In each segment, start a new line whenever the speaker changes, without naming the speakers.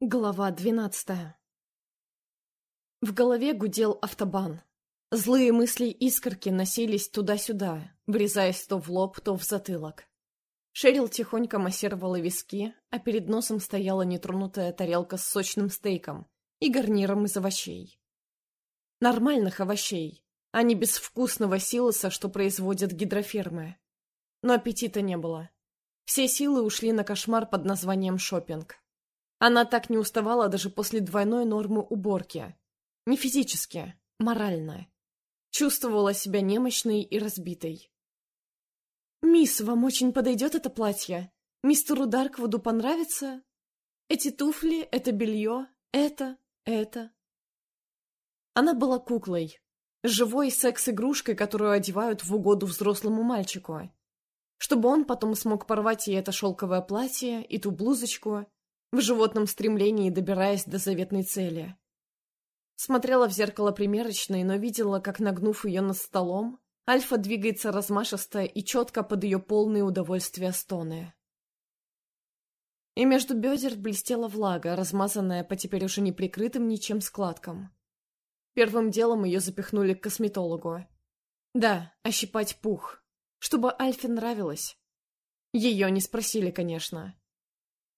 Глава двенадцатая В голове гудел автобан. Злые мысли искорки носились туда-сюда, врезаясь то в лоб, то в затылок. Шерил тихонько массировала виски, а перед носом стояла нетронутая тарелка с сочным стейком и гарниром из овощей. Нормальных овощей, а не безвкусного силоса, что производят гидрофермы. Но аппетита не было. Все силы ушли на кошмар под названием шопинг. Она так не уставала даже после двойной нормы уборки. Не физически, морально. Чувствовала себя немощной и разбитой. «Мисс, вам очень подойдет это платье? Мистеру Дарквуду понравится? Эти туфли, это белье, это, это...» Она была куклой. Живой секс-игрушкой, которую одевают в угоду взрослому мальчику. Чтобы он потом смог порвать ей это шелковое платье и ту блузочку, в животном стремлении добираясь до заветной цели. Смотрела в зеркало примерочной, но видела, как, нагнув ее над столом, Альфа двигается размашисто и четко под ее полные удовольствия стоны. И между бедер блестела влага, размазанная по теперь уже не прикрытым ничем складкам. Первым делом ее запихнули к косметологу. Да, ощипать пух, чтобы Альфе нравилось. Ее не спросили, конечно.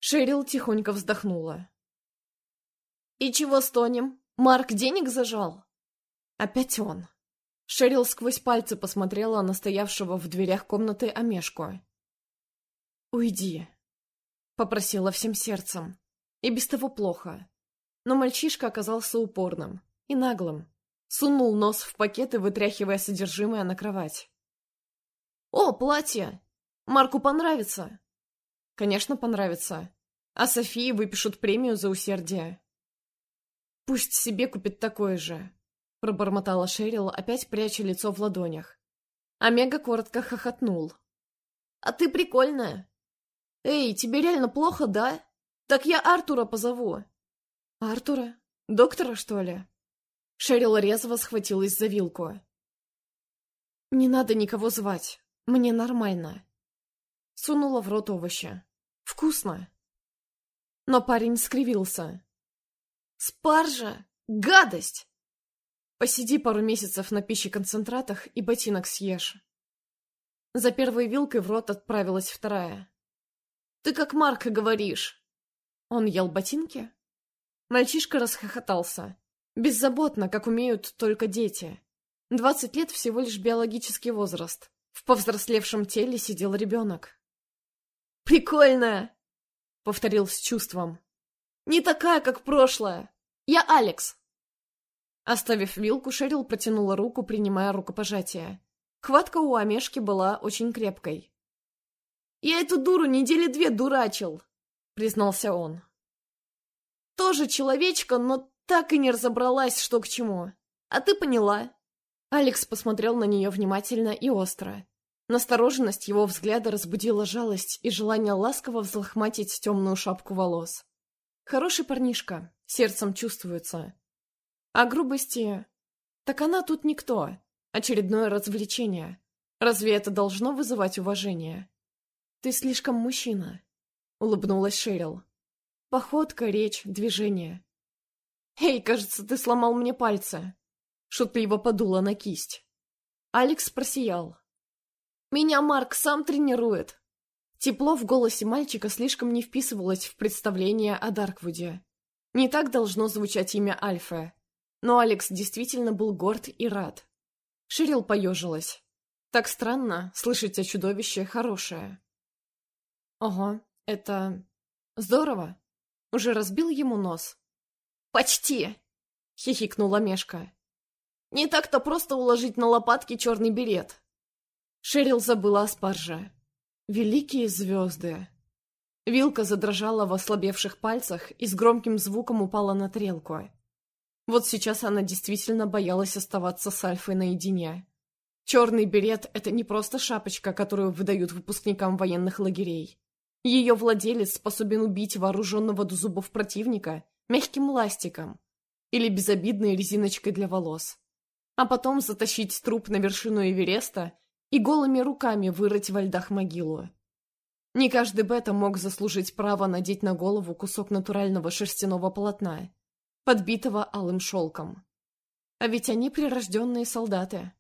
Шерил тихонько вздохнула. «И чего стонем? Марк денег зажал?» Опять он. Шерил сквозь пальцы посмотрела на стоявшего в дверях комнаты Амешку. «Уйди», — попросила всем сердцем. И без того плохо. Но мальчишка оказался упорным и наглым. Сунул нос в пакет и вытряхивая содержимое на кровать. «О, платье! Марку понравится!» Конечно, понравится. А Софии выпишут премию за усердие. Пусть себе купит такое же, пробормотала Шерил, опять пряча лицо в ладонях. Омега коротко хохотнул. А ты прикольная. Эй, тебе реально плохо, да? Так я Артура позову. Артура? Доктора, что ли? Шерил резво схватилась за вилку. «Не надо никого звать. Мне нормально». Сунула в рот овощи. Вкусно. Но парень скривился. Спаржа? Гадость! Посиди пару месяцев на пищеконцентратах и ботинок съешь. За первой вилкой в рот отправилась вторая. Ты как Марк говоришь. Он ел ботинки? Мальчишка расхохотался. Беззаботно, как умеют только дети. Двадцать лет всего лишь биологический возраст. В повзрослевшем теле сидел ребенок. «Прикольная!» — повторил с чувством. «Не такая, как прошлое! Я Алекс!» Оставив вилку, Шерил протянула руку, принимая рукопожатие. Хватка у Амешки была очень крепкой. «Я эту дуру недели две дурачил!» — признался он. «Тоже человечка, но так и не разобралась, что к чему. А ты поняла?» Алекс посмотрел на нее внимательно и остро. Настороженность его взгляда разбудила жалость и желание ласково взлохматить темную шапку волос. Хороший парнишка, сердцем чувствуется. А грубости... Так она тут никто. Очередное развлечение. Разве это должно вызывать уважение? Ты слишком мужчина, — улыбнулась Шерил. Походка, речь, движение. Эй, кажется, ты сломал мне пальцы. Шутливо подула на кисть. Алекс просиял. Меня Марк сам тренирует. Тепло в голосе мальчика слишком не вписывалось в представление о Дарквуде. Не так должно звучать имя Альфа. Но Алекс действительно был горд и рад. Ширил поежилась. Так странно слышать о чудовище хорошее. Ого, это... здорово. Уже разбил ему нос? Почти! Хихикнула Мешка. Не так-то просто уложить на лопатки черный берет. Шерил забыла о спарже. Великие звезды. Вилка задрожала в ослабевших пальцах и с громким звуком упала на тарелку. Вот сейчас она действительно боялась оставаться с Альфой наедине. Черный берет — это не просто шапочка, которую выдают выпускникам военных лагерей. Ее владелец способен убить вооруженного до зубов противника мягким ластиком или безобидной резиночкой для волос, а потом затащить труп на вершину Эвереста и голыми руками вырыть во льдах могилу. Не каждый бета мог заслужить право надеть на голову кусок натурального шерстяного полотна, подбитого алым шелком. А ведь они прирожденные солдаты.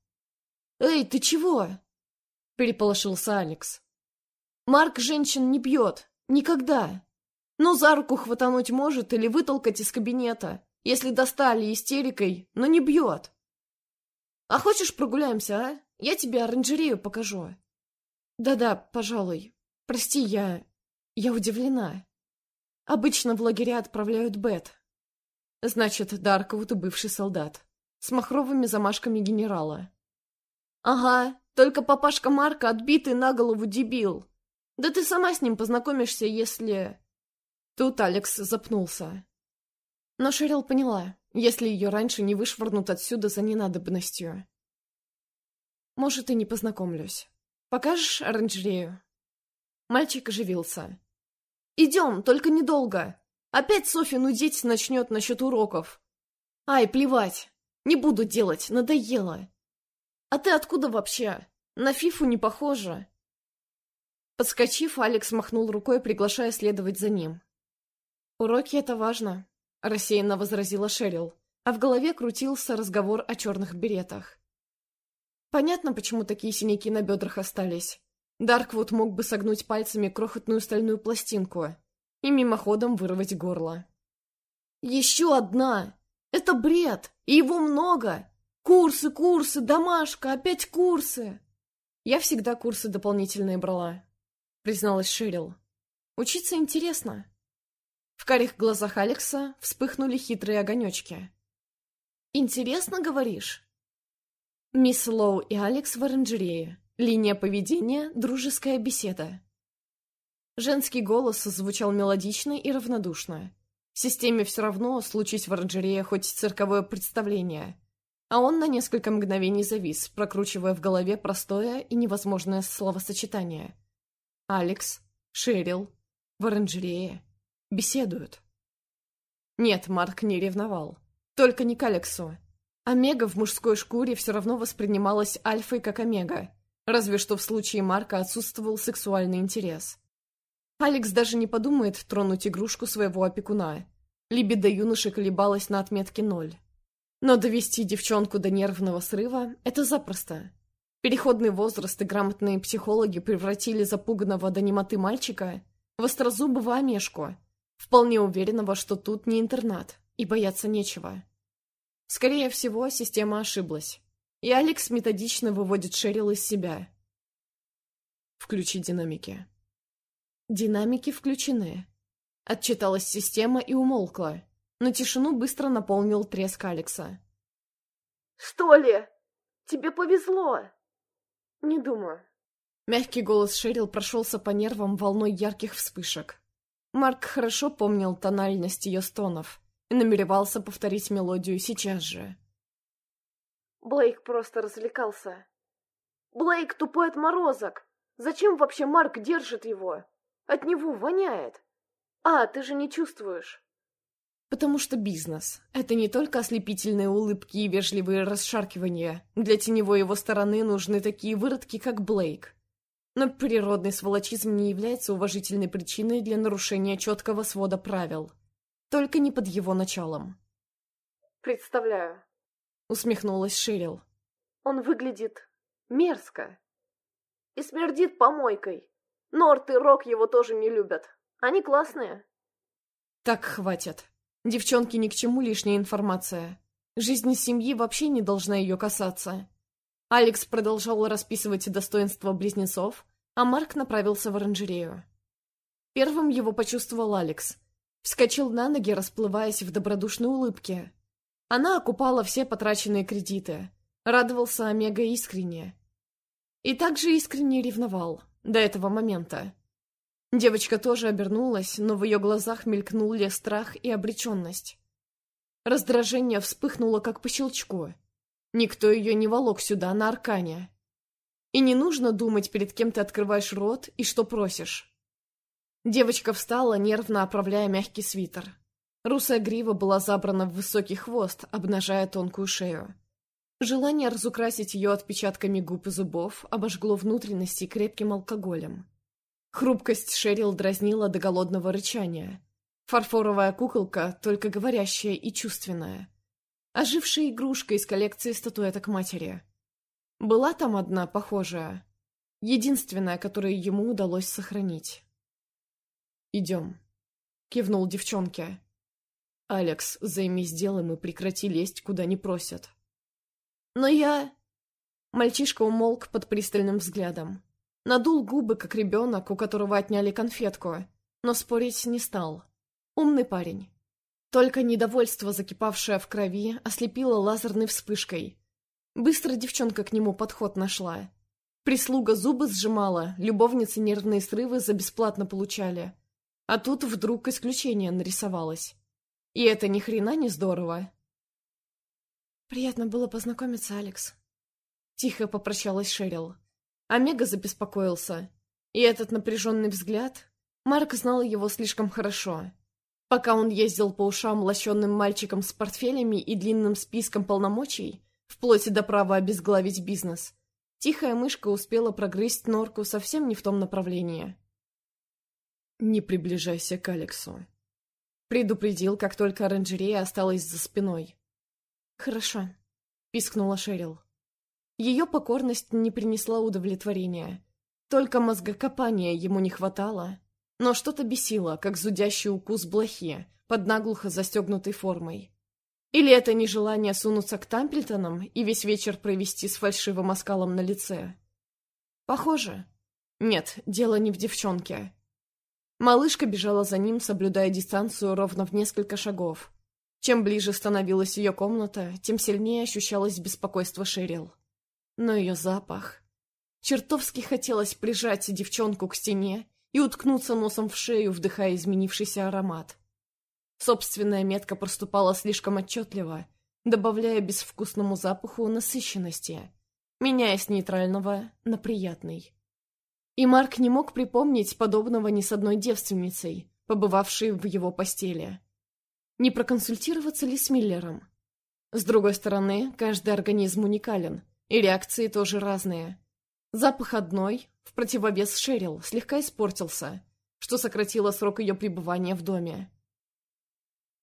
«Эй, ты чего?» — переполошился Алекс. «Марк женщин не бьет. Никогда. Ну, за руку хватануть может или вытолкать из кабинета, если достали истерикой, но не бьет. А хочешь прогуляемся, а? Я тебе оранжерею покажу». «Да-да, пожалуй. Прости, я... я удивлена. Обычно в лагеря отправляют Бет. Значит, Дарквуд — бывший солдат. С махровыми замашками генерала. Ага, только папашка Марка отбитый на голову дебил. Да ты сама с ним познакомишься, если... Тут Алекс запнулся. Но Шерил поняла, если ее раньше не вышвырнут отсюда за ненадобностью. Может, и не познакомлюсь. Покажешь оранжерею? Мальчик оживился. «Идем, только недолго. Опять Софья нудеть начнет насчет уроков. Ай, плевать. Не буду делать, надоело. А ты откуда вообще? На Фифу не похоже». Подскочив, Алекс махнул рукой, приглашая следовать за ним. «Уроки — это важно», — рассеянно возразила Шерил, а в голове крутился разговор о черных беретах. Понятно, почему такие синяки на бедрах остались. Дарквуд мог бы согнуть пальцами крохотную стальную пластинку и мимоходом вырвать горло. «Еще одна! Это бред! И его много! Курсы, курсы, домашка, опять курсы!» «Я всегда курсы дополнительные брала», — призналась Шерил. «Учиться интересно». В карих глазах Алекса вспыхнули хитрые огонечки. «Интересно, говоришь?» Мисс Лоу и Алекс в оранжерее. Линия поведения — дружеская беседа. Женский голос звучал мелодично и равнодушно. Системе все равно, случись в оранжерее хоть цирковое представление. А он на несколько мгновений завис, прокручивая в голове простое и невозможное словосочетание. Алекс, Шерил, в оранжерее. Беседуют. Нет, Марк не ревновал. Только не к Алексу. Омега в мужской шкуре все равно воспринималась альфой как омега, Разве что в случае Марка отсутствовал сексуальный интерес. Алекс даже не подумает тронуть игрушку своего опекуна. Либидо юноши колебалась на отметке ноль. Но довести девчонку до нервного срыва – это запросто. Переходный возраст и грамотные психологи превратили запуганного до немоты мальчика в острозубого омешку, вполне уверенного, что тут не интернат, и бояться нечего. Скорее всего, система ошиблась. И Алекс методично выводит Шерил из себя. Включи динамики. Динамики включены. Отчиталась система и умолкла, но тишину быстро наполнил треск Алекса.
«Что ли? Тебе повезло?» «Не думаю».
Мягкий голос Шерил прошелся по нервам волной ярких вспышек. Марк хорошо помнил тональность ее стонов и намеревался повторить мелодию сейчас же.
Блейк просто развлекался. Блейк тупой отморозок. Зачем вообще Марк держит его? От него воняет. А, ты же не чувствуешь.
Потому что бизнес — это не только ослепительные улыбки и вежливые расшаркивания. Для теневой его стороны нужны такие выродки, как Блейк. Но природный сволочизм не является уважительной причиной для нарушения четкого свода правил. Только не под его началом.
Представляю
усмехнулась Ширил.
Он выглядит мерзко. И смердит помойкой. Норт и Рок его тоже не любят. Они классные.
Так хватит. Девчонке ни к чему лишняя информация. Жизнь семьи вообще не должна ее касаться. Алекс продолжал расписывать достоинства близнецов, а Марк направился в оранжерею. Первым его почувствовал Алекс. Вскочил на ноги, расплываясь в добродушной улыбке. Она окупала все потраченные кредиты. Радовался Омега искренне. И также искренне ревновал. До этого момента. Девочка тоже обернулась, но в ее глазах мелькнули страх и обреченность. Раздражение вспыхнуло, как по щелчку. Никто ее не волок сюда, на Аркане. И не нужно думать, перед кем ты открываешь рот и что просишь. Девочка встала, нервно оправляя мягкий свитер. Русая грива была забрана в высокий хвост, обнажая тонкую шею. Желание разукрасить ее отпечатками губ и зубов обожгло внутренности крепким алкоголем. Хрупкость Шерил дразнила до голодного рычания. Фарфоровая куколка, только говорящая и чувственная. Ожившая игрушка из коллекции статуэток матери. Была там одна похожая. Единственная, которую ему удалось сохранить. «Идем», — кивнул девчонке. «Алекс, займись делом и прекрати лезть, куда не просят».
«Но я...»
Мальчишка умолк под пристальным взглядом. Надул губы, как ребенок, у которого отняли конфетку, но спорить не стал. Умный парень. Только недовольство, закипавшее в крови, ослепило лазерной вспышкой. Быстро девчонка к нему подход нашла. Прислуга зубы сжимала, любовницы нервные срывы за бесплатно получали. А тут вдруг исключение нарисовалось. И это ни хрена не здорово.
«Приятно было познакомиться, Алекс», — тихо попрощалась Шерил.
Омега забеспокоился. И этот напряженный взгляд... Марк знал его слишком хорошо. Пока он ездил по ушам лощенным мальчиком с портфелями и длинным списком полномочий, вплоть до права обезглавить бизнес, тихая мышка успела прогрызть норку совсем не в том направлении.
«Не приближайся к Алексу», — предупредил, как только оранжерея осталась за спиной.
«Хорошо», — пискнула Шерил. Ее покорность не принесла удовлетворения. Только мозгокопания ему не хватало, но что-то бесило, как зудящий укус блохи под наглухо застегнутой формой. Или это нежелание сунуться к Тампельтонам и весь вечер провести с фальшивым оскалом на лице? Похоже. Нет, дело не в девчонке. Малышка бежала за ним, соблюдая дистанцию ровно в несколько шагов. Чем ближе становилась ее комната, тем сильнее ощущалось беспокойство Шерил. Но ее запах... Чертовски хотелось прижать девчонку к стене и уткнуться носом в шею, вдыхая изменившийся аромат. Собственная метка проступала слишком отчетливо, добавляя безвкусному запаху насыщенности, меняя с нейтрального на приятный. И Марк не мог припомнить подобного ни с одной девственницей, побывавшей в его постели. Не проконсультироваться ли с Миллером? С другой стороны, каждый организм уникален, и реакции тоже разные. Запах одной, в противовес Шерил, слегка испортился, что сократило срок ее пребывания в доме.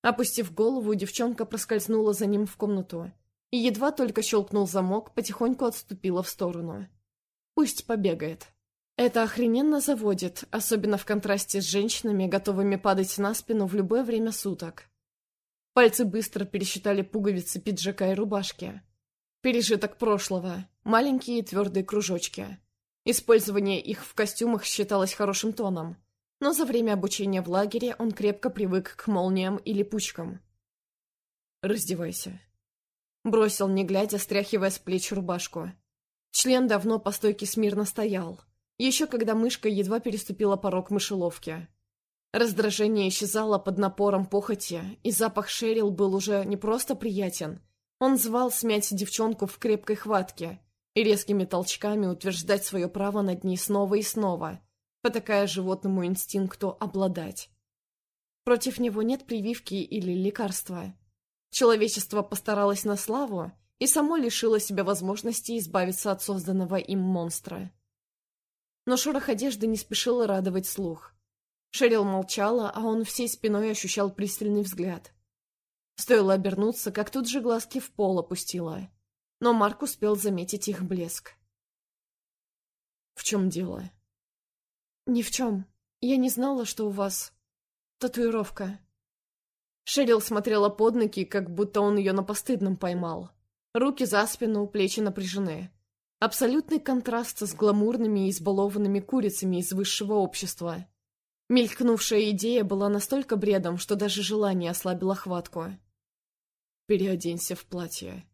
Опустив голову, девчонка проскользнула за ним в комнату и едва только щелкнул замок, потихоньку отступила в сторону. Пусть побегает. Это охрененно заводит, особенно в контрасте с женщинами, готовыми падать на спину в любое время суток. Пальцы быстро пересчитали пуговицы пиджака и рубашки. Пережиток прошлого, маленькие твердые кружочки. Использование их в костюмах считалось хорошим тоном, но за время обучения в лагере он крепко привык к молниям и липучкам.
«Раздевайся», —
бросил, не глядя, стряхивая с плеч рубашку. Член давно по стойке смирно стоял, еще когда мышка едва переступила порог мышеловки. Раздражение исчезало под напором похоти, и запах Шерил был уже не просто приятен, он звал смять девчонку в крепкой хватке и резкими толчками утверждать свое право над ней снова и снова, потакая животному инстинкту обладать. Против него нет прививки или лекарства. Человечество постаралось на славу и само лишило себя возможности избавиться от созданного им монстра. Но шорох одежды не спешил радовать слух. Шерил молчала, а он всей спиной ощущал пристальный взгляд. Стоило обернуться, как тут же глазки в пол опустила. Но Марк успел заметить их блеск.
«В чем дело?»
«Ни в чем. Я не знала, что у вас татуировка». Шерил смотрела под ноги, как будто он ее на постыдном поймал. Руки за спину, плечи напряжены. Абсолютный контраст с гламурными и избалованными курицами из высшего общества. Мелькнувшая идея была настолько бредом, что даже желание ослабило хватку.
Переоденься в платье.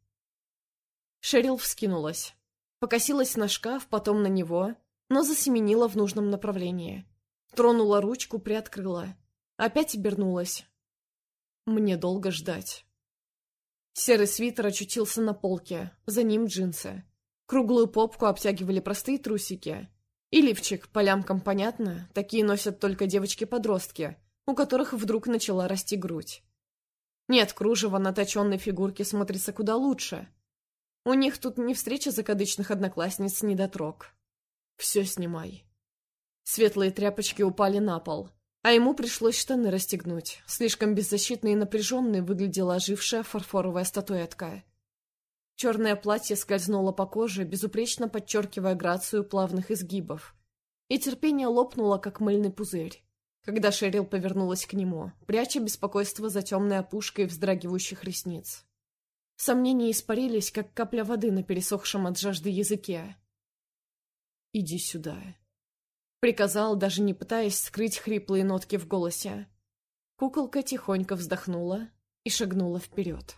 Шерил вскинулась. Покосилась на шкаф, потом на него, но засеменила в нужном направлении. Тронула ручку, приоткрыла. Опять обернулась.
Мне долго ждать.
Серый свитер очутился на полке, за ним джинсы. Круглую попку обтягивали простые трусики. И лифчик, по лямкам понятно, такие носят только девочки-подростки, у которых вдруг начала расти грудь. Нет, кружево на точенной фигурке смотрится куда лучше. У них тут не встреча закадычных одноклассниц недотрог.
Все снимай.
Светлые тряпочки упали на пол, а ему пришлось штаны расстегнуть. Слишком беззащитной и напряженной выглядела ожившая фарфоровая статуэтка. Черное платье скользнуло по коже, безупречно подчеркивая грацию плавных изгибов. И терпение лопнуло, как мыльный пузырь, когда Шерил повернулась к нему, пряча беспокойство за темной опушкой вздрагивающих ресниц. Сомнения испарились, как капля воды на пересохшем от жажды языке. «Иди сюда», — приказал, даже не пытаясь скрыть хриплые нотки в голосе. Куколка тихонько вздохнула и шагнула вперед.